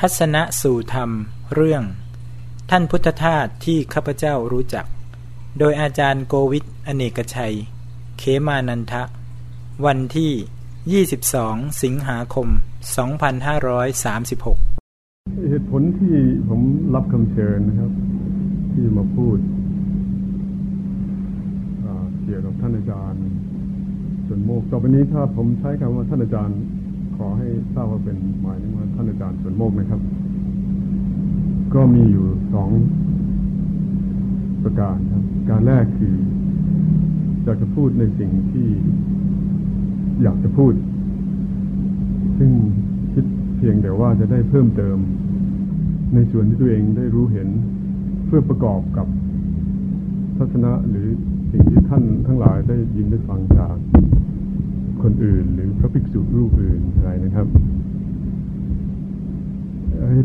ทัศนะสู่ธรรม เรื่อง ท่านพุทธทาสที่ข้าพเจ้ารู้จัก โดยอาจารย์โกวิทอเนกชัย เขมานันทะ วันที่ 22 สิงหาคม 2536 เหตุผลที่ผมรับคำเชิญนะครับ ที่มาพูดเกี่ยวกับท่านอาจารย์ส่วนโมกต่อไปนี้ถ้าผมใช้คำว่าท่านอาจารย์ ขอให้ทราบว่าเป็นหมายถึงว่าท่านอาจารย์ส่วนโมกนะครับ ก็มีอยู่สองประการครับ การแรกคืออยากจะพูดในสิ่งที่อยากจะพูด ซึ่งคิดเพียงแต่ว่าจะได้เพิ่มเติม ในส่วนที่ตัวเองได้รู้เห็นเพื่อประกอบกับทัศนะหรือสิ่งที่ท่านทั้งหลายได้ยินได้ฟังจาก คนอื่น หรือพระภิกษุรูปอื่นอะไรนะครับ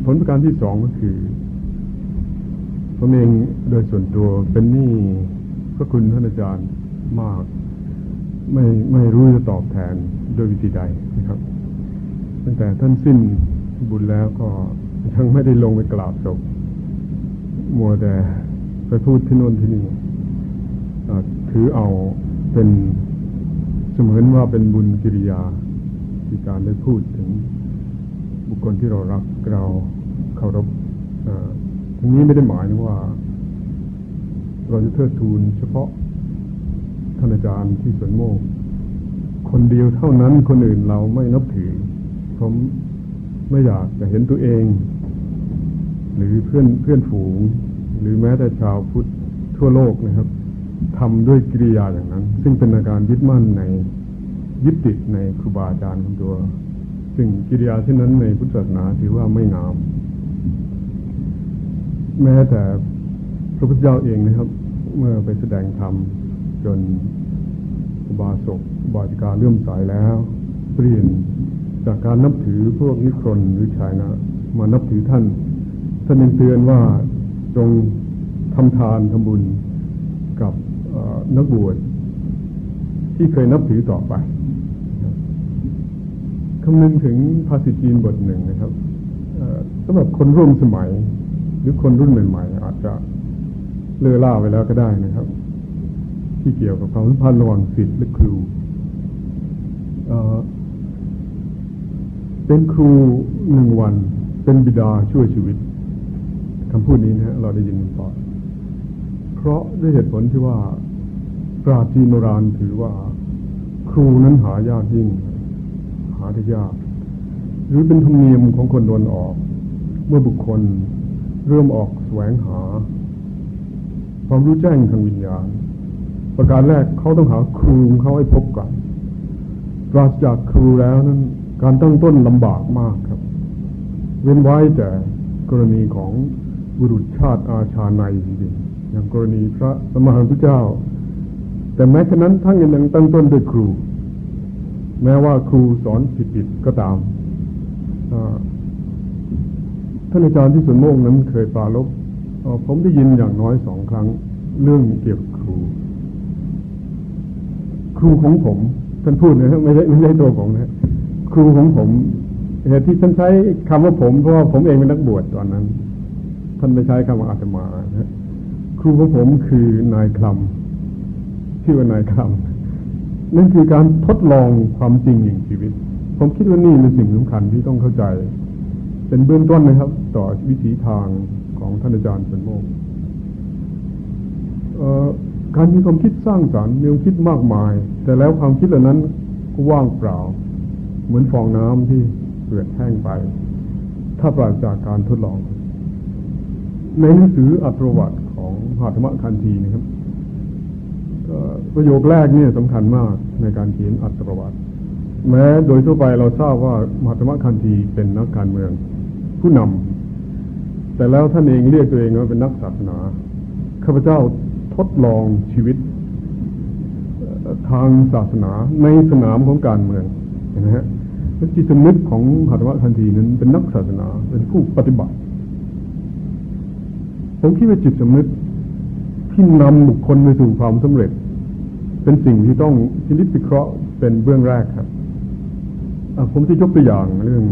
ผลประการที่สองก็คือผมเองโดยส่วนตัวเป็นหนี้พระคุณท่านอาจารย์มาก ไม่ไม่รู้จะตอบแทนโดยวิธีใดนะครับ ตั้งแต่ท่านสิ้นบุญแล้วก็ยังไม่ได้ลงไปกราบศพมัวแต่ไปพูดที่โน่นที่นี่ถือเอาเป็น เสมือนว่าเป็นบุญกิริยาที่การได้พูดถึงบุคคลที่เรารักเราเคารพทั้งนี้ไม่ได้หมายว่า เราจะเทิดทูนเฉพาะท่านอาจารย์ที่สวนโมก คนเดียวเท่านั้นคนอื่นเราไม่นับถือผมไม่อยากจะเห็นตัวเอง หรือเพื่อนเพื่อนฝูง หรือแม้แต่ชาวพุทธทั่วโลกนะครับ ทำด้วยกิริยาอย่างนั้น ซึ่งเป็นอาการยึดมั่นในยึดติดในครูบาอาจารย์ของตัว ซึ่งกิริยาเช่นนั้นในพุทธศาสนาถือว่าไม่งาม แม้แต่พระพุทธเจ้าเองนะครับ เมื่อไปแสดงธรรมจนอุบาสกบาจิกาเลื่อมสายแล้ว เปลี่ยนจากการนับถือพวกนิครนหรือชายนะ มานับถือท่าน ท่านยังเตือนว่าจงทำทานทำบุญกับ นักบวชที่เคยนับถือต่อไปคำนึงถึงภาษิตจีนบทหนึ่งนะครับสำหรับคนร่วมสมัย หรือคนรุ่นใหม่ๆอาจจะเลื่อล่าไปแล้วก็ได้นะครับ ที่เกี่ยวกับความสัมพันธ์ระหว่างศิษย์และครูเป็นครูหนึ่งวัน เป็นบิดาช่วยชีวิตคำพูดนี้นะเราได้ยินบ่อยเพราะด้วยเหตุผลที่ว่า ปราจีนโบราณถือว่า ครูนั้นหายากยิ่ง หาได้ยาก หรือเป็นธรรมเนียมของคนโดนออก เมื่อบุคคลเริ่มออกแสวงหา ความรู้แจ้งทางวิญญาณ ประการแรกเขาต้องหาครูของเขาให้พบก่อนปราศจากครูแล้วนั้น การตั้งต้นลำบากมากครับ เว้นไว้แต่กรณีของบุรุษชาติอาชาในจริงๆอย่างกรณีพระสมานพุทธเจ้า แต่แม้ฉะนั้นท่านยังตั้งต้นด้วยครู แม้ว่าครูสอนผิดๆก็ตามท่านอาจารย์ที่สุนโมกนั้นเคยปราลบผมได้ยินอย่างน้อยสองครั้ง เรื่องเกี่ยวกับครู ครูของผมท่านพูดนะไม่ใช่ไม่ใช่ตัวผมนะครูของผมเหตุที่ท่านใช้คำว่าผมเพราะว่าผมเองเป็นนักบวชตอนนั้น ท่านไม่ใช้คำว่าอาตมานะครูของผมคือนายคลำ ชื่อว่านายคำนั่นคือการทดลองความจริงอย่างชีวิต ผมคิดว่านี่เป็นสิ่งสำคัญที่ต้องเข้าใจ เป็นเบื้องต้นนะครับ ต่อวิถีทางของท่านอาจารย์เป็นโมกการมีความคิดสร้างสรรค์มีความคิดมากมาย แต่แล้วความคิดเหล่านั้นก็ว่างเปล่า เหมือนฟองน้ำที่เปื่อยแห้งไป ถ้าปราศจากการทดลอง ในหนังสืออัตรวัตของหาธรรมคันธีนะครับ ประโยคแรกนี่สำคัญมากในการเขียนอัตประวัติแม้โดยทั่วไปเราทราบว่ามหาธรรมคันธีเป็นนักการเมืองผู้นำแต่แล้วท่านเองเรียกตัวเองว่าเป็นนักศาสนาข้าพเจ้าทดลองชีวิต ทางศาสนาในสนามของการเมืองเห็นไหมฮะจิตสนึกของมหาธรรมคันธีนั้นเป็นนักศาสนาเป็นผู้ปฏิบัติ ผมคิดว่าจิตสนึกที่นำบุคคลไปสู่ความสำเร็จ เป็นสิ่งที่ต้องพินิพิเคราะห์เป็นเบื้องแรกครับผมที่ยกตัวอย่างเรื่อง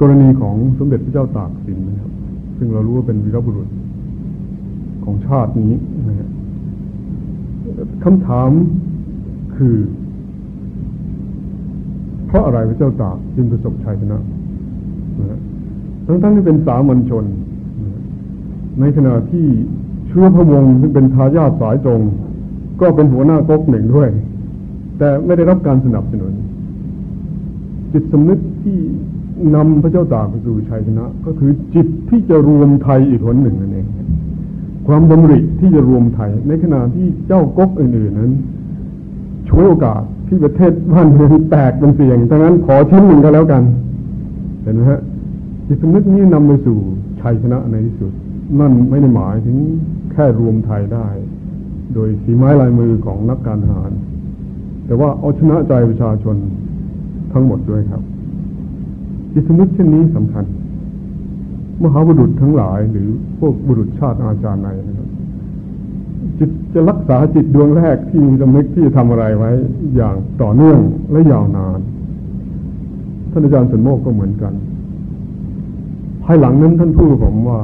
กรณีของสมเด็จพระเจ้าตากสินนะครับ ซึ่งเรารู้ว่าเป็นวีรบุรุษของชาตินี้นะฮะคำถามคือ เพราะอะไรพระเจ้าตากจึงประสบชัยชนะนะทั้งทั้งที่เป็นสามัญชน ในขณะที่เชื้อพระวงศ์ซึ่งเป็นทายาทสายตรง ก็เป็นหัวหน้าก๊กหนึ่งด้วย แต่ไม่ได้รับการสนับสนุน จิตสำนึกที่นำพระเจ้าตากไปสู่ชัยชนะ ก็คือจิตที่จะรวมไทยอีกคนหนึ่งนั่นเองความดำริที่จะรวมไทย ในขณะที่เจ้าก๊กอื่นๆนั้นช่วยโอกาสที่ประเทศบ้านเมืองแตกเป็นเสียงดังนั้นขอชิ้นหนึ่งก็แล้วกันเห็นไหมฮะจิตสำนึกนี้นำไปสู่ชัยชนะในที่สุด นั่นไม่ได้หมายถึงแค่รวมไทยได้ โดยสีไม้ลายมือของนักการทหาร แต่ว่าเอาชนะใจประชาชนทั้งหมดด้วยครับ จิตสำนึกเช่นนี้สำคัญ มหาบุรุษทั้งหลาย หรือพวกบุรุษชาติอาจารย์ในนะครับจิตจะรักษาจิตดวงแรกที่มีสำนึกที่จะทำอะไรไว้ อย่างต่อเนื่องและยาวนาน ท่านอาจารย์สนโมกก็เหมือนกัน ภายหลังนั้นท่านพูดกับผมว่า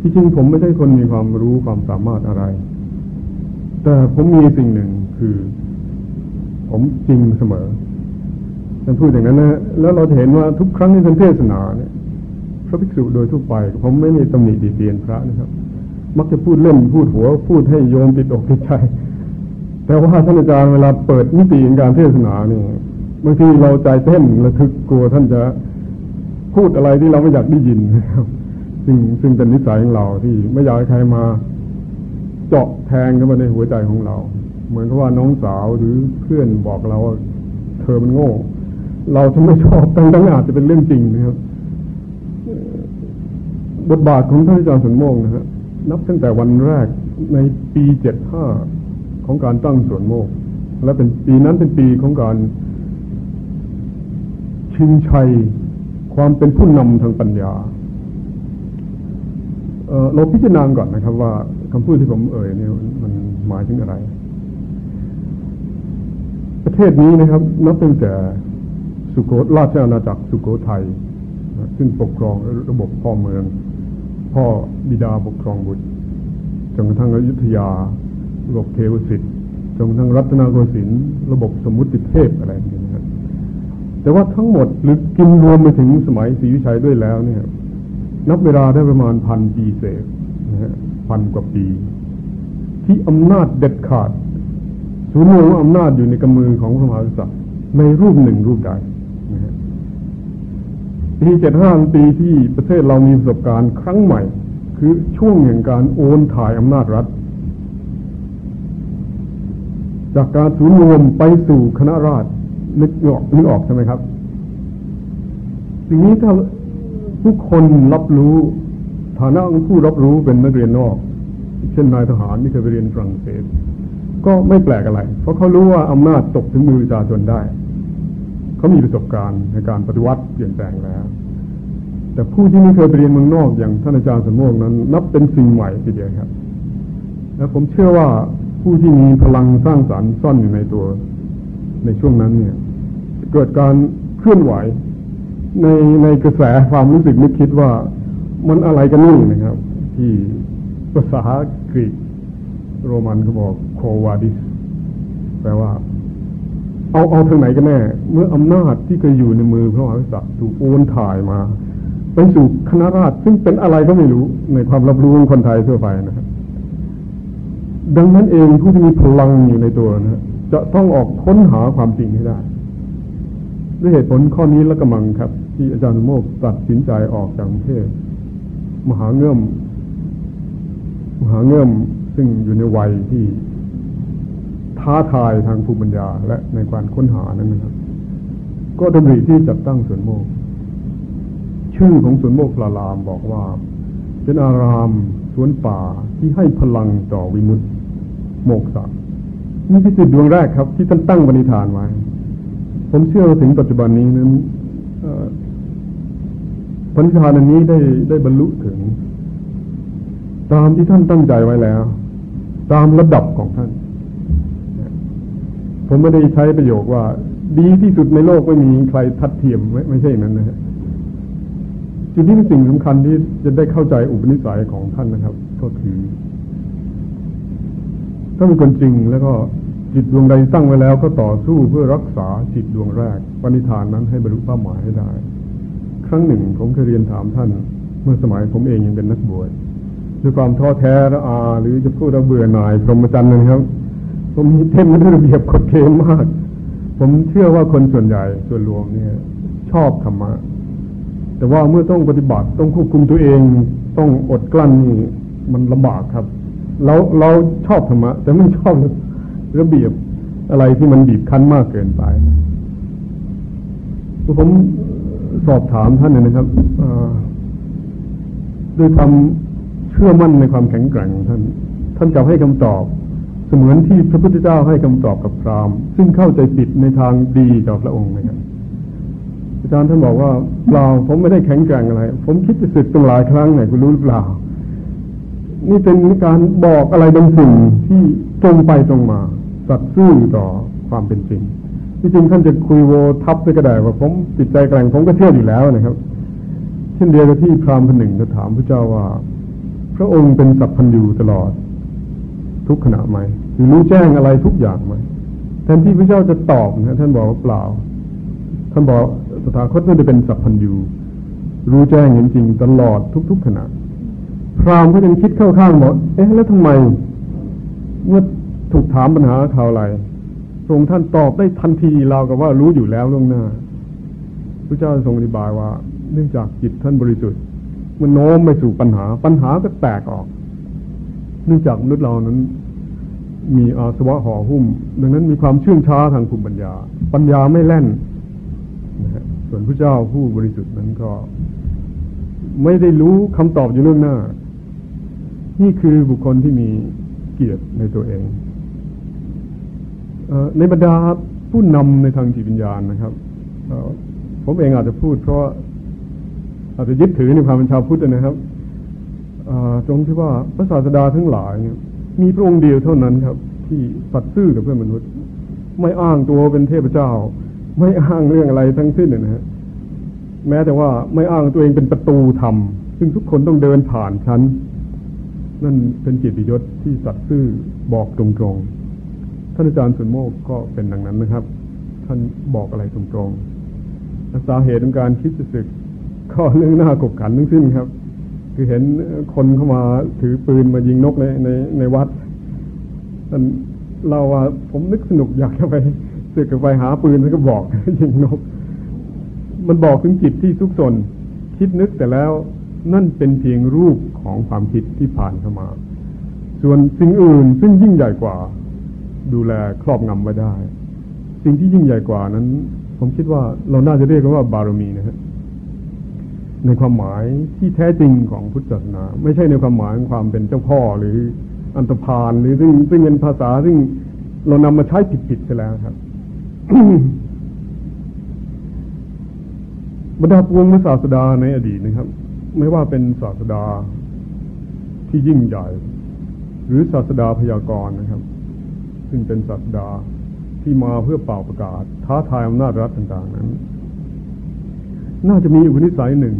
ที่จริงผมไม่ใช่คนมีความรู้ความสามารถอะไร แต่ผมมีสิ่งหนึ่งคือ ผมจริงเสมอท่านพูดอย่างนั้นนะแล้วเราเห็นว่าทุกครั้งที่ท่านเทศนาเนี่ยพระภิกษุโดยทั่วไป ผมไม่ได้ตำหนิดีเตียนพระนะครับ มักจะพูดเล่นพูดหัว พูดให้โยมติดอกติดใจแต่ว่าท่านอาจารย์เวลาเปิดมิติในการเทศนาเนี่ยบางทีเราใจเต้นระทึกกลัวท่านจะพูดอะไรที่เราไม่อยากได้ยินนะครับซึ่งซึ่งเป็นนิสัยของเราที่ไม่อยากให้ใครมา เจาะแทงเข้ามาในหัวใจของเรา เหมือนกับว่าน้องสาวหรือเพื่อนบอกเราว่าเธอมันโง่ เราทำไม่ชอบตั้งตั้งอาจจะเป็นเรื่องจริงนะครับ บทบาทของท่านอาจารย์สนโมงนะฮะนับตั้งแต่วันแรกในปีเจ็ดห้าของการตั้งสวนโมก และเป็นปีนั้นเป็นปีของการ ชิงชัยความเป็นผู้นำทางปัญญาเเราพิจารณาก่อนนะครับว่า คำพูดที่ผมเอ่ยเนี่ยมันหมายถึงอะไร ประเทศนี้นะครับ นับตั้งแต่สุโขราชอาณาจักรสุโขทัยซึ่งปกครองระบบพ่อเมือง พ่อบิดาปกครองบุตรจนกระทั่งอยุธยา ระบบเทวสิทธิ์จนกระทั่งรัตนโกสินทร์ระบบสมุติเทพอะไรอย่างนี้นะครับแต่ว่าทั้งหมดหรือกินรวมไปถึงสมัยศรีวิชัยด้วยแล้วเนี่ย นับเวลาได้ประมาณพันปีเศษนะฮะ พันกว่าปี ที่อำนาจเด็ดขาดศูนย์รวมอำนาจอยู่ในกำมือของพระมหากษัตริย์ในรูปหนึ่งรูปใดนะปีเจ็ดห้าปีที่ประเทศเรามีประสบการณ์ครั้งใหม่ คือช่วงแห่งการโอนถ่ายอำนาจรัฐ จากการสูญรวมไปสู่คณะราษฎรนึกออกนึกออกใช่ไหมครับสิ่งนี้ถ้าผู้คนรับรู้ ฐานะของผู้รับรู้เป็นนักเรียนนอก เช่นนายทหารที่เคยไปเรียนฝรั่งเศส ก็ไม่แปลกอะไร เพราะเขารู้ว่าอำนาจตกถึงมือประชาชนได้ เขามีประสบการณ์ในการปฏิวัติเปลี่ยนแปลงแล้ว แต่ผู้ที่ไม่เคยไปเรียนเมืองนอกอย่างท่านอาจารย์สมโมกนั้น นับเป็นสิ่งใหม่ทีเดียวครับ และผมเชื่อว่าผู้ที่มีพลังสร้างสารรค์ซ่อนอยู่ในตัวในช่วงนั้นเนี่ย เกิดการเคลื่อนไหวในในกระแสความรู้สึกนึกคิดว่า มันอะไรกันนี่นะครับ ที่ภาษากรีกโรมันเขาบอกโควาดิสแปลว่า เอาเอาทางไหนกันแน่ เมื่ออำนาจที่เคยอยู่ในมือพระมหากษัตริย์ถูกโอนถ่ายมาไปสู่คณะราษฎรซึ่งเป็นอะไรก็ไม่รู้ในความรับรู้ของคนไทยทั่วไปนะครับดังนั้นเองผู้ที่มีพลังอยู่ในตัวนะจะต้องออกค้นหาความจริงให้ได้ด้วยเหตุผลข้อนี้และกำลังครับ ที่อาจารย์โมกตัดสินใจออกจากกรุงเทพ มหาเงื่อมมหาเงื่อมซึ่งอยู่ในวัยที่ท้าทายทางภูมิปัญญาและในการค้นหานั้นนะครับ ก็ดำริที่จัดตั้งสวนโมก ชื่อของสวนโมกลาลามบอกว่า เป็นอารามสวนป่าที่ให้พลังต่อวิมุตติโมกษะนี่คือจุดดวงแรกครับ ที่ท่านตั้งบณิธานไว้ ผมเชื่อถึงปัจจุบันนี้นั้น ปณิธานอันนี้ได้ได้บรรลุถึง ตามที่ท่านตั้งใจไว้แล้ว ตามระดับของท่าน ผมไม่ได้ใช้ประโยคว่า ดีที่สุดในโลกไม่มีใครทัดเทียมไม่ไม่ใช่นั้นนะฮะจุดนี้เป็นสิ่งสำคัญที่จะได้เข้าใจอุปนิสัยของท่านนะครับ ก็คือถ้าเป็นคนจริงแล้วก็จิตดวงใดตั้งไว้แล้ว ก็ต่อสู้เพื่อรักษาจิตดวงแรกปณิธานนั้นให้บรรลุเป้าหมายให้ได้ ครั้งหนึ่ง ผมเคยเรียนถามท่าน เมื่อสมัยผมเองยังเป็นนักบวชด้วยความท้อแท้ระอาหรือจะพูดว่าเบื่อหน่ายพรหมจรรย์นะครับ ผมมีเท่มด้วยระเบียบกฎเกณฑ์มาก ผมเชื่อว่าคนส่วนใหญ่ส่วนรวมเนี่ย ชอบธรรมะ แต่ว่าเมื่อต้องปฏิบัติต้องควบคุมตัวเอง ต้องอดกลั้นนี่มันลำบากครับ เราเราชอบธรรมะ แต่ไม่ชอบระเบียบอะไรที่มันบีบคั้นมากเกินไปผม สอบถามท่านนะครับด้วยความเชื่อมั่นในความแข็งแกร่งท่าน ท่านจะให้คำตอบ เสมือนที่พระพุทธเจ้าให้คำตอบกับพราหมณ์ ซึ่งเข้าใจผิดในทางดีกับพระองค์นะครับอาจารย์ท่านบอกว่าเปล่าผมไม่ได้แข็งแกร่งอะไร ผมคิดจะสึกตั้งหลายครั้งไหนคุณรู้หรือเปล่า นี่เป็นการบอกอะไรบางสิ่งที่ตรงไปตรงมา สัตย์ซื่อต่อความเป็นจริง ที่จริงท่านจะคุยโวทับไปก็ได้ว่าผมจิตใจแกร่งผมก็เชื่ออยู่แล้วนะครับ เช่นเดียวกับที่พราหมณ์คนหนึ่งจะถามพระเจ้าว่า พระองค์เป็นสัพพัญญูตลอด ทุกขณะไหมหรือรู้แจ้งอะไรทุกอย่างไหมแทนที่พระเจ้าจะตอบนะท่านบอกว่าเปล่า ท่านบอกสถาคตไม่ได้เป็นสัพพัญญูรู้แจ้งเห็นจริงตลอดทุก ๆขณะพรามก็ยังคิดเข้าข้างบอกเอ๊ะแล้วทำไมเมื่อถูกถามปัญหาข่าวอะไร ทรงท่านตอบได้ทันทีเรากับว่ารู้อยู่แล้วล่วงหน้าพระเจ้าทรงอธิบายว่า เนื่องจากจิตท่านบริสุทธิ์มันโน้มไปสู่ปัญหา ปัญหาก็แตกออก เนื่องจากมนุษย์เรานั้น มีอาสวะห่อหุ้ม ดังนั้นมีความเชื่องช้าทางภูมิปัญญา ปัญญาไม่แล่นนะส่วนพระเจ้าผู้บริสุทธิ์นั้นก็ ไม่ได้รู้คำตอบอยู่เรื่องหน้า นี่คือบุคคลที่มีเกียรติในตัวเอง ในบรรดาผู้นำในทางจิตวิญญาณนะครับผมเองอาจจะพูดเพราะอาจจะยึดถือในความเป็นชาวพุทธนะครับตรงที่ว่าพระศาสดาทั้งหลายเนี่ยมีพระองค์เดียวเท่านั้นครับ ที่สัตย์ซื่อกับเพื่อนมนุษย์ ไม่อ้างตัวเป็นเทพเจ้า ไม่อ้างเรื่องอะไรทั้งสิ้นนะฮะแม้แต่ว่าไม่อ้างตัวเองเป็นประตูธรรม ซึ่งทุกคนต้องเดินผ่านชั้น นั่นเป็นจิตวิยศที่สัตย์ซื่อบอกตรงๆ ท่านอาจารย์สุนโมกก็เป็นดังนั้นนะครับ ท่านบอกอะไรตรงๆสาเหตุของการคิดจะศึกก็เรื่องหน้ากบขันทั้งสิ้นครับ คือเห็นคนเข้ามาถือปืนมายิงนกในในในวัดท่านเราว่าผมนึกสนุกอยากจะไปสึกไปหาปืนแล้วก็บอกยิงนก มันบอกถึงจิตที่ทุกสนคิดนึกแต่แล้วนั่นเป็นเพียงรูปของความคิดที่ผ่านเข้ามา ส่วนสิ่งอื่นซึ่งยิ่งใหญ่กว่า ดูแลครอบงำไว้ได้ สิ่งที่ยิ่งใหญ่กว่านั้น ผมคิดว่าเราน่าจะเรียกว่าบารมีนะฮะในความหมายที่แท้จริงของพุทธศาสนา ไม่ใช่ในความหมายของความเป็นเจ้าพ่อหรืออันตรพานหรือซึ่งซึ่งเป็นภาษาซึ่งเรานำมาใช้ผิดๆไปแล้วครับบรรดาปวงศาสดาในอดีตนะครับ ไม่ว่าเป็นศาสดาที่ยิ่งใหญ่ หรือศาสดาพยากรณ์นะครับ ซึ่งเป็นศาสดาที่มาเพื่อเป่าประกาศ ท้าทายอำนาจรัฐต่าง ๆ นั้น น่าจะมีอุปนิสัยหนึ่ง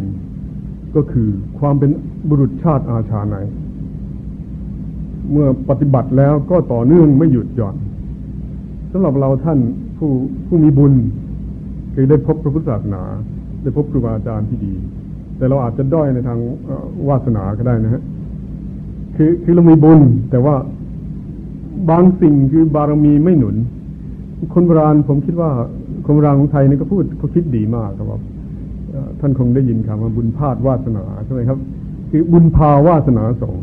ก็คือความเป็นบุรุษชาติอาชาในเมื่อปฏิบัติแล้วก็ต่อเนื่องไม่หยุดหย่อนสำหรับเราท่านผู้ผู้มีบุญ คือได้พบพระพุทธศาสนา ได้พบครูบาอาจารย์ที่ดี แต่เราอาจจะด้อยในทางวาสนาก็ได้นะฮะคือคือเรามีบุญแต่ว่า บางสิ่งคือบารมีไม่หนุน คนโบราณผมคิดว่าคนโบราณของไทยนี่ก็พูดเขาคิดดีมากครับ ท่านคงได้ยินคำว่าบุญพาดวาสนาใช่ไหมครับ คือบุญพาวาสนาสอง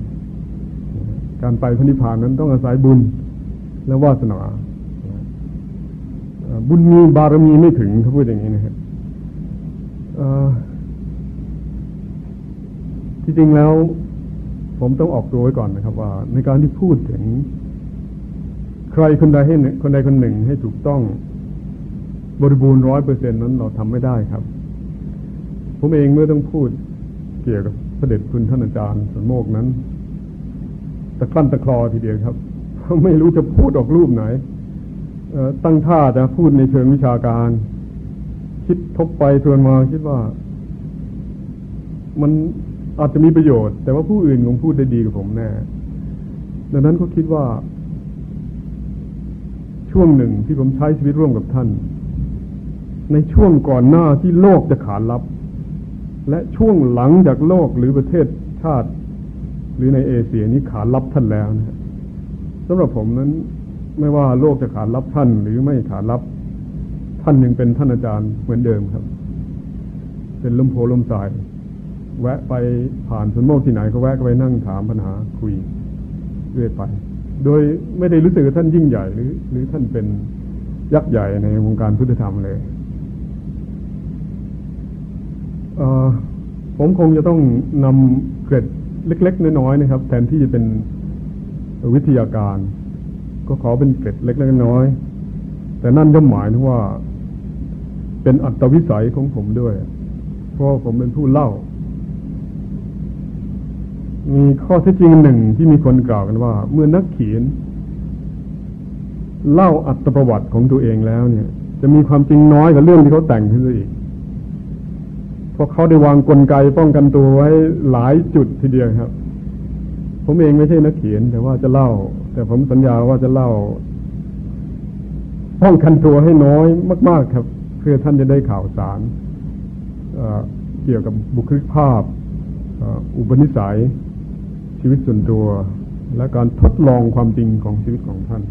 การไปพระนิพพานนั้นต้องอาศัยบุญและวาสนาบุญมีบารมีไม่ถึงเขาพูดอย่างนี้นะครับที่จริงแล้ว ผมต้องออกตัวไว้ก่อนนะครับ ว่าในการที่พูดถึง รคนใดให้คนใดคนหนึ่งให้ถูกต้อง บริบูรณ์ร้อยเปอร์เซ็นนั้นเราทำไม่ได้ครับ ผมเองเมื่อต้องพูดเกี่ยวกับพระเดชคุณท่านอาจารย์สนโมกนั้นตะคลั่นตะคลอทีเดียวครับไม่รู้จะพูดออกรูปไหนตั้งท่าจะพูดในเชิงวิชาการ คิดทบไปทวนมาคิดว่า มันอาจจะมีประโยชน์ แต่ว่าผู้อื่นคงพูดได้ดีกว่าผมแน่ดังนั้นก็คิดว่า ช่วงหนึ่งที่ผมใช้ชีวิตร่วมกับท่าน ในช่วงก่อนหน้าที่โลกจะขานรับ และช่วงหลังจากโลกหรือประเทศชาติ หรือในเอเชียนี้ขานรับท่านแล้วนะสำหรับผมนั้นไม่ว่าโลกจะขานรับท่าน หรือไม่ขานรับ ท่านยังเป็นท่านอาจารย์เหมือนเดิมครับ เป็นลมโพลมสาย แวะไปผ่านสวนโมกที่ไหนก็แวะไปนั่งถามปัญหาคุยเรื่อยไป โดยไม่ได้รู้สึกว่าท่านยิ่งใหญ่หรือ หรือท่านเป็นยักษ์ใหญ่ในวงการพุทธธรรมเลยผมคงจะต้องนำเกร็ดเล็ก ๆ น้อยๆนะครับ แทนที่จะเป็นวิทยาการ ก็ขอเป็นเกร็ดเล็กๆน้อยๆแต่นั่นก็หมายถึงว่า เป็นอัตวิสัยของผมด้วย เพราะผมเป็นผู้เล่า มีข้อเท็จจริงหนึ่งที่มีคนกล่าวกันว่า เมื่อนักเขียน เล่าอัตประวัติของตัวเองแล้วเนี่ย จะมีความจริงน้อยกว่าเรื่องที่เขาแต่งขึ้นอีกเพราะเขาได้วางกลไกป้องกันตัวไว้หลายจุดทีเดียวครับ ผมเองไม่ใช่นักเขียน แต่ว่าจะเล่า แต่ผมสัญญาว่าจะเล่า ป้องกันตัวให้น้อยมาก ๆ ครับ เพื่อท่านจะได้ข่าวสารเกี่ยวกับบุคลิกภาพอุปนิสัย ชีวิตส่วนตัว และการทดลองความจริงของชีวิตของท่าน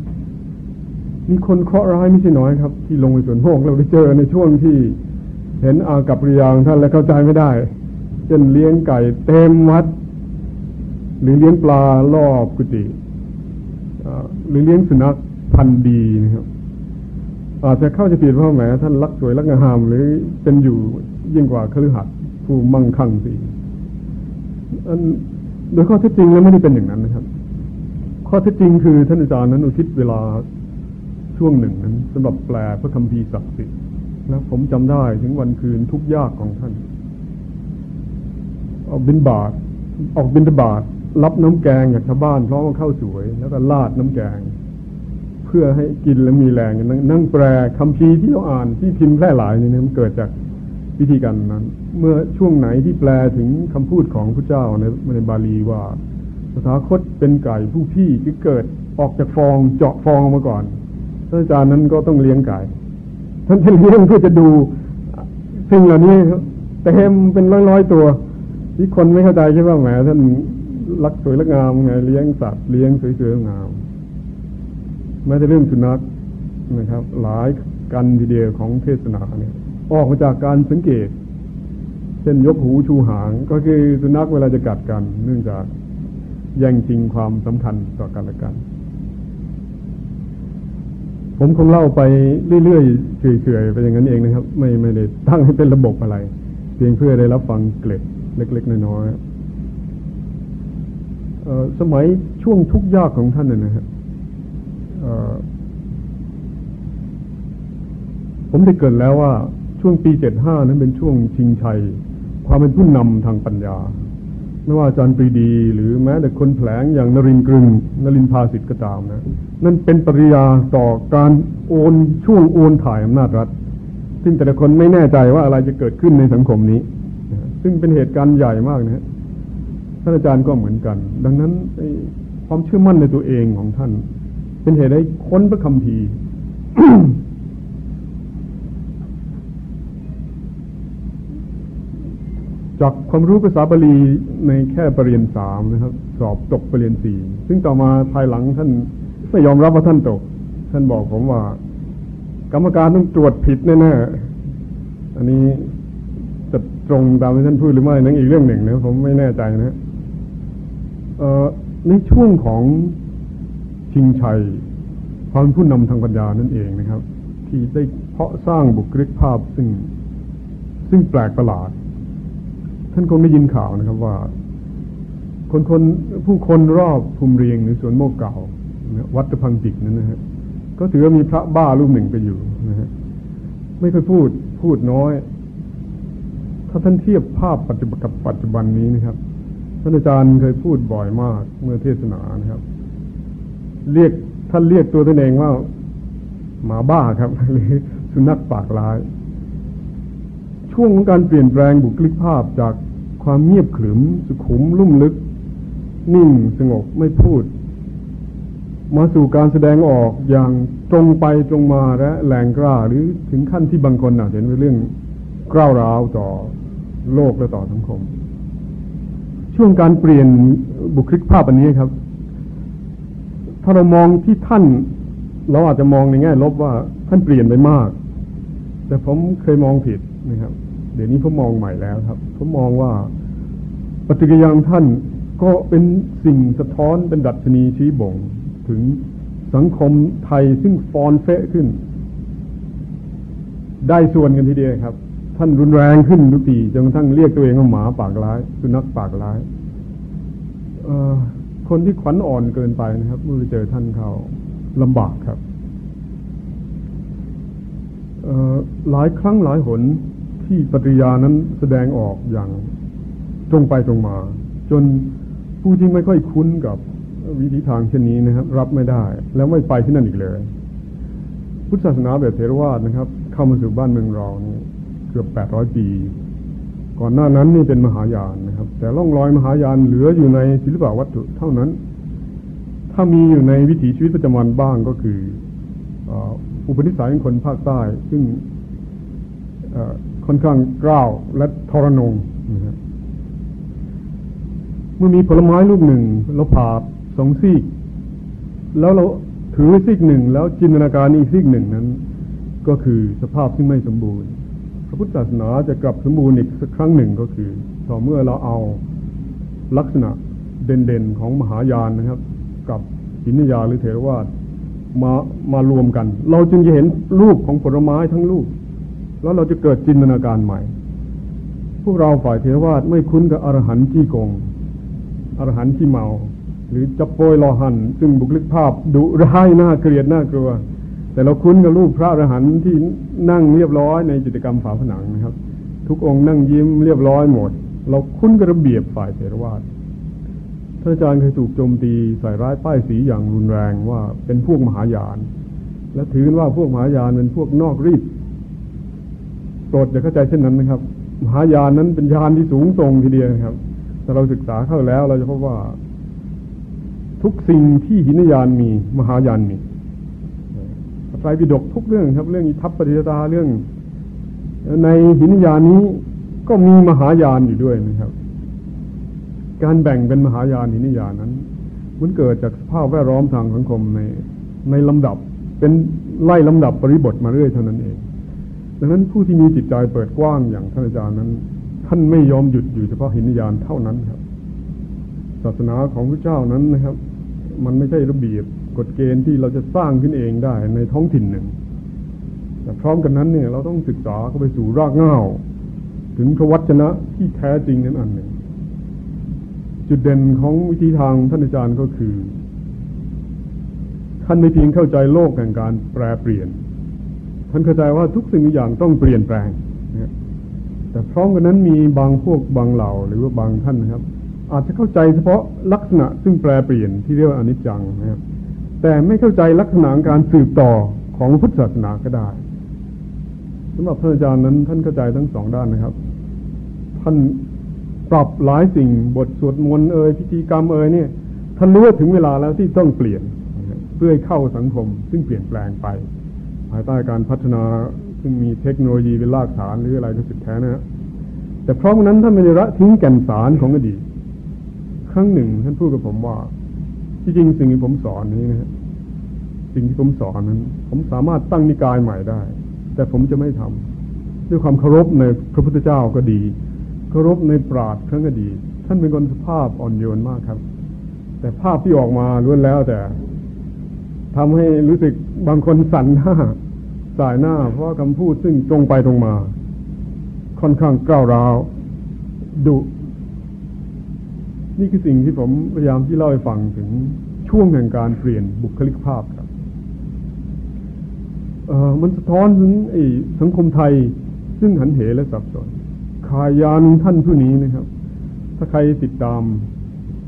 มีคนเคราะห์ร้ายไม่ใช่น้อยครับ ที่ลงไปสวนโมกเราได้เจอในช่วงที่เห็นอากับริยางท่านและเข้าใจไม่ได้เช่นเลี้ยงไก่เต็มวัด หรือเลี้ยงปลารอบกุฏิหรือเลี้ยงสุนัขพันดีนะครับ อาจจะเข้าจะผิดเพราะแหมท่านรักสวยรักงามหรือเป็นอยู่ยิ่งกว่าคฤหัสถ์ผู้มั่งคั่งสิอัน โดยข้อเท็จจริงแล้วไม่ได้เป็นอย่างนั้นนะครับ ข้อเท็จจริงคือท่านอาจารย์นั้นอุทิศเวลาช่วงหนึ่งนั้นสำหรับแปลพระคัมภีร์ศักดิ์สิทธิ์และผมจำได้ถึงวันคืนทุกยากของท่านออกบินบาทออกบินบาทรับน้ำแกงจากชาวบ้านพร้อมกับข้าวสวย แล้วก็ลาดน้ำแกง เพื่อให้กินและมีแรงนั่งแปลคำพีที่เราอ่านที่พิมพ์แพร่หลายนี่มันเกิดจากวิธีการนั้น เมื่อช่วงไหนที่แปลถึงคำพูดของพระเจ้าในในบาลีว่าสถาคตเป็นไก่ผู้พี่ที่เกิดออกจากฟองเจาะฟองมาก่อนท่านอาจารย์นั้นก็ต้องเลี้ยงไก่ท่านจะเลี้ยงเพื่อจะดูสิ่งเหล่านี้แต่เฮมเป็นร้อยๆตัว ที่คนไม่เข้าใจใช่ไหมแหมท่านรักสวยรักงามไงเลี้ยงสัตว์เลี้ยงสวยๆงามแม้แต่เรื่องสุนัขนะครับ หลายกันทีเดียวของเทศนาเนี่ยออกมาจากการสังเกต ช่นยกหูชูหาง ก็คือสุนัขเวลาจะกัดกัน เนื่องจากแย่งจริงความสำคัญต่อกันและกัน ผมคงเล่าไปเรื่อยๆเฉยๆไปอย่างนั้นเองนะครับ ไม่ไม่ได้ตั้งให้เป็นระบบอะไร เพียงเพื่อได้รับฟังเกล็ดเล็ก ๆ น้อยๆสมัยช่วงทุกยากของท่านนะครับผมได้เกิดแล้วว่าช่วงปีเจ็ดห้านั้นเป็นช่วงชิงชัย ความเป็นผู้นำทางปัญญา ไม่ว่าอาจารย์ปรีดี หรือแม้แต่คนแผลงอย่างนรินกรึงนรินพาสิทธิ์ก็ตามนะ นั่นเป็นปริยาต่อการโอนช่วงโอนถ่ายอำนาจรัฐ ซึ่งแต่ละคนไม่แน่ใจว่าอะไรจะเกิดขึ้นในสังคมนี้ ซึ่งเป็นเหตุการณ์ใหญ่มากนะท่านอาจารย์ก็เหมือนกัน ดังนั้นความเชื่อมั่นในตัวเองของท่าน เป็นเหตุให้ค้นพระคัมภีร์ จากความรู้ภาษาบาลีในแค่ปรริญญาสามนะครับ สอบตกปรริญญาสี่ซึ่งต่อมาภายหลังท่านไม่ยอมรับว่าท่านตก ท่านบอกผมว่า กรรมการต้องตรวจผิดแน่ๆอันนี้จะตรงตามที่ท่านพูดหรือไม่นั่นอีกเรื่องหนึ่งนะผมไม่แน่ใจนะในช่วงของชิงชัยความผู้นำทางปัญญานั่นเองนะครับ ที่ได้เพาะสร้างบุคลิกภาพซึ่งซึ่งแปลกประหลาด ท่านคงได้ยินข่าวนะครับว่า คนคนผู้คนรอบภูมิเรียงในสวนโมกเก่าวัดตะพังจิกนั้นนะฮะก็ถือว่ามีพระบ้ารูปหนึ่งไปอยู่นะฮะไม่เคยพูดพูดน้อย ถ้าท่านเทียบภาพปัจจุบันกับปัจจุบันนี้นะครับท่านอาจารย์เคยพูดบ่อยมากเมื่อเทศนานะครับ เรียกท่านเรียกตัวตนเองว่าหมาบ้าครับหรือสุนัขปากร้าย ช่วงของการเปลี่ยนแปลงบุคลิกภาพจาก ความเงียบขรึม สุขุมลุ่มลึก นิ่งสงบไม่พูด มาสู่การแสดงออกอย่างตรงไปตรงมาและแรงกล้าหรือถึงขั้นที่บางคนอาจเห็นเป็นเรื่องกล้าวร้าวต่อโลกและต่อสังคม ช่วงการเปลี่ยนบุคลิกภาพอันนี้ครับ ถ้าเรามองที่ท่าน เราอาจจะมองในแง่ลบว่าท่านเปลี่ยนไปมาก แต่ผมเคยมองผิดนะครับ เดี๋ยวนี้ผมมองใหม่แล้วครับ ผมมองว่า ปฏิกิริยาท่านก็เป็นสิ่งสะท้อนเป็นดัชนีชี้บ่ง ถึงสังคมไทยซึ่งฟอนเฟะขึ้น ได้ส่วนกันทีเดียวครับ ท่านรุนแรงขึ้นทุกทีจนกระทั่งเรียกตัวเองว่าหมาปากร้าย สุนัขปากร้ายคนที่ขวัญอ่อนเกินไปนะครับ เมื่อไปเจอท่านเขาลำบากครับหลายครั้งหลายหนที่ปฏิยานั้นแสดงออกอย่าง ตรงไปตรงมา จนผู้ที่ไม่ค่อยคุ้นกับวิธีทางเช่นนี้นะครับ รับไม่ได้ แล้วไม่ไปที่นั่นอีกเลย พุทธศาสนาแบบเทรวาสนะครับ เข้ามาสู่บ้านเมืองเรานี่เกือบแปดร้อยปี ก่อนหน้านั้นนี่เป็นมหายานนะครับ แต่ล่องรอยมหายานเหลืออยู่ในศิลปวัตถุเท่านั้น ถ้ามีอยู่ในวิถีชีวิตประจำวันบ้างก็คืออุปนิสัยของคนภาคใต้ ซึ่งค่อนข้างกล้าวและทรนง มื่อมีผลไม้ลูกหนึ่งเราผ่าสองซีก แล้วเราถือซีกหนึ่งแล้วจินตนาการอีกซีกหนึ่งนั้น ก็คือสภาพที่ไม่สมบูรณ์ พระพุทธศาสนาจะกลับสมบูรณ์อีกสักครั้งหนึ่งก็คือต่อเมื่อเราเอาลักษณะเด่นๆของมหายานนะครับ กับหินยาหรือเทรวาสมามารวมกัน เราจึงจะเห็นรูปของผลไม้ทั้งลูก แล้วเราจะเกิดจินตนาการใหม่ พวกเราฝ่ายเทรวาสไม่คุ้นกับอรหันต์จี้กง อรหันต์ที่เมา หรือจับโปยลอหัน ซึ่งบุคลิกภาพดุร้ายน่าเกลียดน่ากลัว แต่เราคุ้นกับรูปพระอรหันต์ที่นั่งเรียบร้อยในจิตกรรมฝาผนังนะครับ ทุกองค์นั่งยิ้มเรียบร้อยหมด เราคุ้นกับระเบียบฝ่ายเทรวาสท่านอาจารย์เคยถูกโจมตีใส่ร้ายป้ายสีอย่างรุนแรงว่าเป็นพวกมหายาน และถือว่าพวกมหายานเป็นพวกนอกรีดโปรดจะเข้าใจเช่นนั้นนะครับ มหายานนั้นเป็นยานที่สูงส่งทีเดียวครับ แต่เราศึกษาเข้าแล้วเราจะพบว่า ทุกสิ่งที่หินยานมีมหายานมีไตรปิฎกทุกเรื่องครับ เรื่องอิทัปปฏิตาเรื่อง ในหินยานนี้ก็มีมหายานอยู่ด้วยนะครับ การแบ่งเป็นมหายานหินยานนั้น มันเกิดจากสภาพแวดล้อมทางสังคมในในลำดับเป็นไล่ลำดับปริบทมาเรื่อยเท่านั้นเอง ดังนั้นผู้ที่มีจิตใจเปิดกว้างอย่างท่านอาจารย์นั้น ท่านไม่ยอมหยุดอยู่เฉพาะหินยานเท่านั้นครับ ศาสนาของพระเจ้านั้นนะครับ มันไม่ใช่ระเบียบกฎเกณฑ์ที่เราจะสร้างขึ้นเองได้ในท้องถิ่นหนึ่ง แต่พร้อมกันนั้นเนี่ย เราต้องศึกษาเข้าไปสู่รากเหง้า ถึงพระวจนะที่แท้จริงนั้นอันหนึ่ง จุดเด่นของวิธีทางท่านอาจารย์ก็คือ ท่านไม่เพียงเข้าใจโลกแห่งการแปรเปลี่ยน ท่านเข้าใจว่าทุกสิ่งทุกอย่างต้องเปลี่ยนแปลง แต่พร้อมกันนั้นมีบางพวกบางเหล่าหรือว่าบางท่านนะครับ อาจจะเข้าใจเฉพาะลักษณะซึ่งแปลเปลี่ยนที่เรียกว่าอนิจจังนะครับแต่ไม่เข้าใจลักษณะการสืบต่อของพุทธศาสนาก็ได้สำหรับท่านอาจารย์นั้นท่านเข้าใจทั้งสองด้านนะครับ ท่านปรับหลายสิ่งบทสวดมนต์เอ่ยพิธีกรรมเอ่ยเนี่ยท่านรู้ว่าถึงเวลาแล้วที่ต้องเปลี่ยน เพื่อให้เข้าสังคม ซึ่งเปลี่ยนแปลงไป ภายใต้การพัฒนา ซึ่งมีเทคโนโลยีเป็นรากฐานหรืออะไรก็สุดแท้นะฮะแต่เพราะนั้นท่านไม่ได้ละทิ้งแก่นสารของอดีตครั้งหนึ่งท่านพูดกับผมว่า ที่จริงสิ่งที่ผมสอนนี้นะฮะสิ่งที่ผมสอนนั้น ผมสามารถตั้งนิกายใหม่ได้ แต่ผมจะไม่ทำด้วยความเคารพในพระพุทธเจ้าก็ดีเคารพในปราดครั้งอดีตท่านเป็นคนสภาพอ่อนโยนมากครับ แต่ภาพที่ออกมาล้วนแล้วแต่ทำให้รู้สึกบางคนสั่นหน้า สายหน้า เพราะคำพูดซึ่งตรงไปตรงมา ค่อนข้างก้าวร้าวดุนี่คือสิ่งที่ผมพยายามที่เล่าให้ฟังถึงช่วงแห่งการเปลี่ยนบุคลิกภาพครับมันสะท้อนถึงไอ้สังคมไทย ซึ่งหันเหและสับสนขายานท่านผู้นี้นะครับ ถ้าใครติดตาม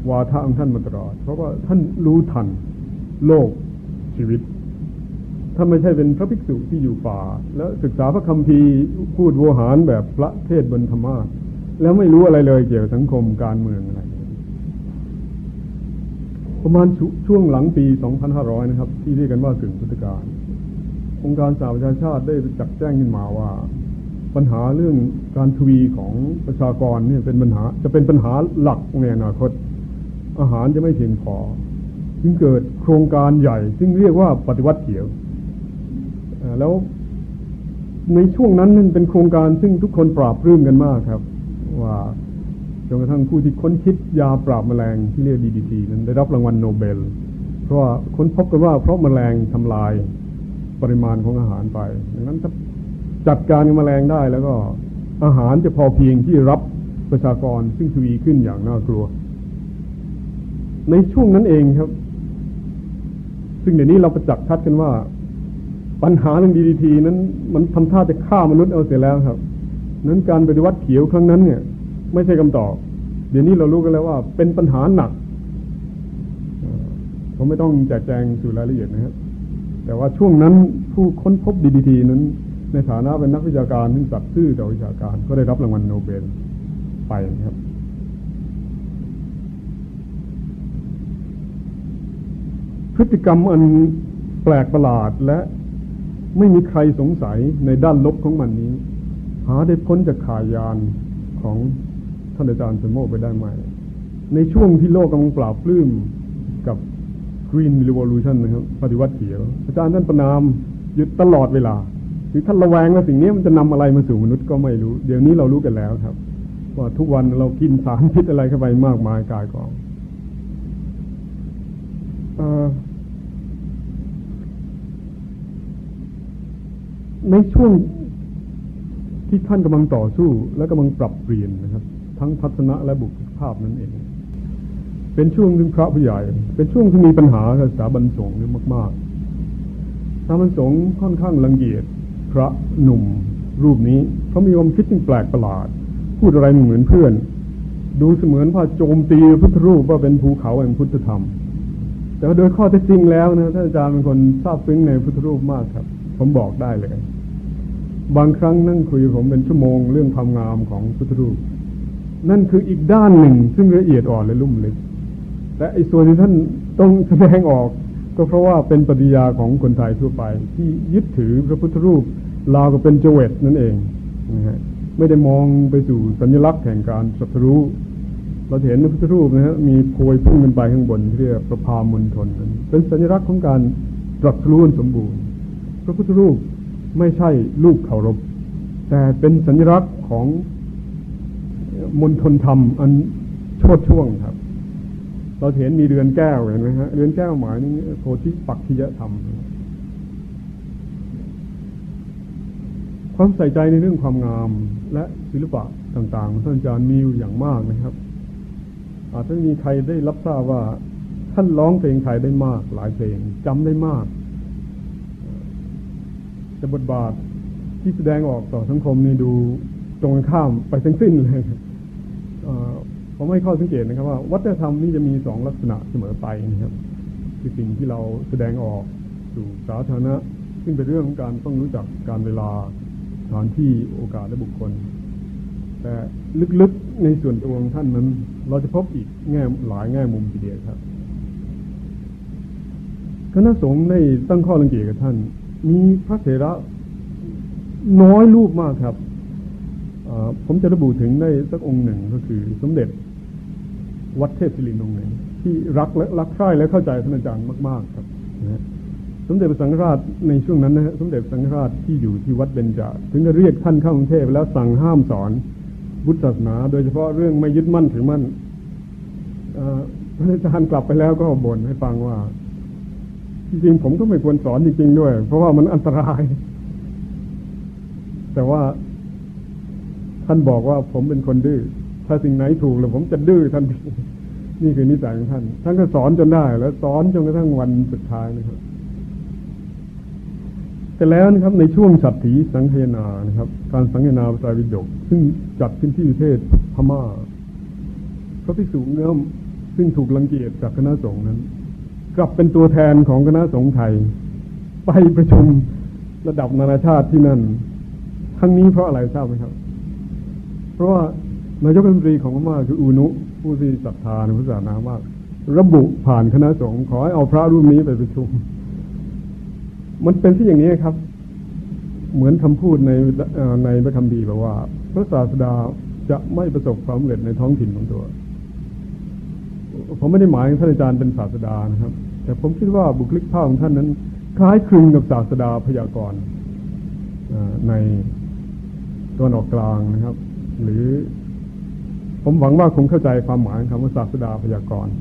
วาทะของท่านมาตลอด เพราะว่าท่านรู้ทันโลกชีวิต ถ้าไม่ใช่เป็นพระภิกษุที่อยู่ป่า แล้วศึกษาพระคัมภีร์พูดโวหารแบบพระเทศบนธรรมาแล้วไม่รู้อะไรเลยเกี่ยวกับสังคมการเมืองอะไร ประมาณช่วงหลังปี 2500 นะครับ ที่เรียกกันว่ากึ่งพุทธกาลองค์การสหประชาชาติได้จัดแจ้งขึ้นมาว่า ปัญหาเรื่องการทวีของประชากรเนี่ยเป็นปัญหาจะเป็นปัญหาหลักในอนาคต อาหารจะไม่เพียงพอจึงเกิดโครงการใหญ่ ซึ่งเรียกว่าปฏิวัติเขียว แล้วในช่วงนั้นนั่นเป็นโครงการซึ่งทุกคนปราบรื้มกันมากครับ ว่าจนกระทั่งผู้ที่ค้นคิดยาปราบแมลงที่เรียกดีดีทีนั้นได้รับรางวัลโนเบล เพราะว่าค้นพบกันว่าเพราะแมลงทำลายปริมาณของอาหารไปดังนั้นถ้าจัดการกับแมลงได้แล้วก็อาหารจะพอเพียงที่รับประชากรซึ่งทวีขึ้นอย่างน่ากลัว ในช่วงนั้นเองครับ ซึ่งเดี๋ยวนี้เราประจักษ์ชัดกันว่า ปัญหาเรื่องดีดีทีนั้น มันทำท่าจะฆ่ามนุษย์เอาเสียแล้วครับ นั้นการปฏิวัติเขียวครั้งนั้นเนี่ย ไม่ใช่คำตอบ เดี๋ยวนี้เรารู้กันแล้วว่า เป็นปัญหาหนักผมไม่ต้องแจกแจงสู่รายละเอียดนะครับ แต่ว่าช่วงนั้นผู้ค้นพบดีดีทีนั้น ในฐานะเป็นนักวิชาการที่สัตว์ซื่อต่อวิชาการ ก็ได้รับรางวัลโนเบลไปนะครับพฤติกรรมอันแปลกประหลาดและ ไม่มีใครสงสัยในด้านลบของมันนี้ หาได้พ้นจากขายานของท่านอาจารย์สมโมไปได้ไหม ในช่วงที่โลกกำลังปราบปลื้มกับ Green Revolution นะครับ ปฏิวัติเขียว อาจารย์ท่านประนามหยุดตลอดเวลาหรือท่านระแวงว่าสิ่งนี้มันจะนำอะไรมาสู่มนุษย์ก็ไม่รู้ เดี๋ยวนี้เรารู้กันแล้วครับ ว่าทุกวันเรากินสารพิษอะไรเข้าไปมากมายกายกองอ ในช่วงที่ท่านกำลังต่อสู้และกำลังปรับเปลี่ยนนะครับ ทั้งพัฒนะและบุคลิกภาพนั่นเอง เป็นช่วงที่พระผู้ใหญ่ เป็นช่วงที่มีปัญหากับสถาบันสงฆ์นี่มากๆสถาบันสงฆ์ค่อนข้างรังเกียจพระหนุ่มรูปนี้เขามีความคิดที่แปลกประหลาด พูดอะไรเหมือนเพื่อน ดูเสมือนว่าโจมตีพุทธรูปว่าเป็นภูเขาแห่งพุทธธรรม แต่โดยข้อเท็จจริงแล้วนะท่านอาจารย์เป็นคนทราบซึ้งในพุทธรูปมากครับ ผมบอกได้เลย บางครั้งนั่งคุยผมเป็นชั่วโมงเรื่องความงามของพุทธรูป นั่นคืออีกด้านหนึ่ง ซึ่งละเอียดอ่อนและลุ่มลึก และไอ้ส่วนที่ท่านต้องแสดงออก ก็เพราะว่าเป็นปฏิยาของคนไทยทั่วไป ที่ยึดถือพระพุทธรูปลาวก็เป็นเจวิตนั่นเองนะฮะไม่ได้มองไปสู่สัญลักษณ์แห่งการสัตรู้เราเห็นพระพุทธรูปนะฮะมีโพยพุ่งขึ้นไปข้างบนเรียกประพามณฑลเป็นสัญลักษณ์ของการตรัสรู้สมบูรณ์ ระพุทธรูปไม่ใช่ลูกเคารพแต่เป็นสัญลักษณ์ของมณฑลธรรมอันโชดช่วงครับ เราเห็นมีเรือนแก้วเห็นไหมฮะเรือนแก้วหมายนี่โพธิปักขิยธรรม ความใส่ใจในเรื่องความงามและศิลปะต่างๆท่านอาจารย์มีอยู่อย่างมากนะครับ อาจจะมีใครได้รับทราบว่าท่านร้องเพลงไทยได้มาก หลายเพลงจำได้มาก แต่บทบาทที่แสดงออกต่อสังคมนี่ดูตรงข้ามไปทั้งสิ้นเลยผมให้ข้อสังเกตนะครับว่า วัฒนธรรมนี่จะมีสองลักษณะเสมอไปนะครับคือสิ่งที่เราแสดงออกสู่สาธารณะ ซึ่งเป็นเรื่องของการต้องรู้จักการเวลาสถานที่โอกาสและบุคคล แต่ลึกๆในส่วนตัวของท่านนั้น เราจะพบอีกแง่หลายแง่มุมทีเดียวครับคณะสงฆ์ได้ตั้งข้อรังเกียจกับท่าน มีพระเถระน้อยรูปมากครับ ผมจะระบุถึงได้สักองค์หนึ่งก็คือสมเด็จ วัดเทพศิรินองค์หนึ่งที่รักและรักใคร่และเข้าใจท่านอาจารย์มากๆครับนะสมเด็จพระสังฆราชในช่วงนั้นนะสมเด็จพระสังฆราชที่อยู่ที่วัดเบญจถึงจะเรียกท่านเข้ากรุงเทพแล้วสั่งห้ามสอนพุทธศาสนา โดยเฉพาะเรื่องไม่ยึดมั่นถือมั่นท่านอาจารย์กลับไปแล้วก็บ่นให้ฟังว่า จริงๆผมก็ไม่ควรสอนจริงๆด้วย เพราะว่ามันอันตราย แต่ว่าท่านบอกว่าผมเป็นคนดื้อ ถ้าสิ่งไหนถูกแล้วผมจะดื้อทันทีนี่คือนิสัยของท่าน ท่านก็สอนจนได้ แล้วสอนจนกระทั่งวันสุดท้ายนะครับ แต่แล้วนะครับ ในช่วงสัตถีสังเทนานะครับ การสังเทนาภาษาวิจกซึ่งจัดขึ้นที่ประเทศพม่าพระภิกษุเงื้อมซึ่งถูกลังเกียจจากคณะสงฆ์นั้น กลับเป็นตัวแทนของคณะสงฆ์ไทย ไปประชุมระดับนานาชาติที่นั่นทั้งนี้เพราะอะไรทราบไหมครับ เพราะว่านายกรัฐมนตรีของพม่าคืออูนุ ผู้ที่ศรัทธาในพุทธศาสนามาก ระบุผ่านคณะสงฆ์ขอให้เอาพระรูปนี้ไปประชุม มันเป็นที่อย่างนี้ครับ เหมือนคำพูดในในพระคัมภีร์บอกว่า พระศาสดาจะไม่ประสบความสำเร็จในท้องถิ่นของตัว ผมไม่ได้หมายท่านอาจารย์เป็นศาสดานะครับ แต่ผมคิดว่าบุคลิกภาพของท่านนั้น คล้ายคลึงกับศาสดาพยากรณ์ในตัวนออกกลางนะครับ หรือ ผมหวังว่าคงเข้าใจความหมายคำว่าศาสดาพยากรณ์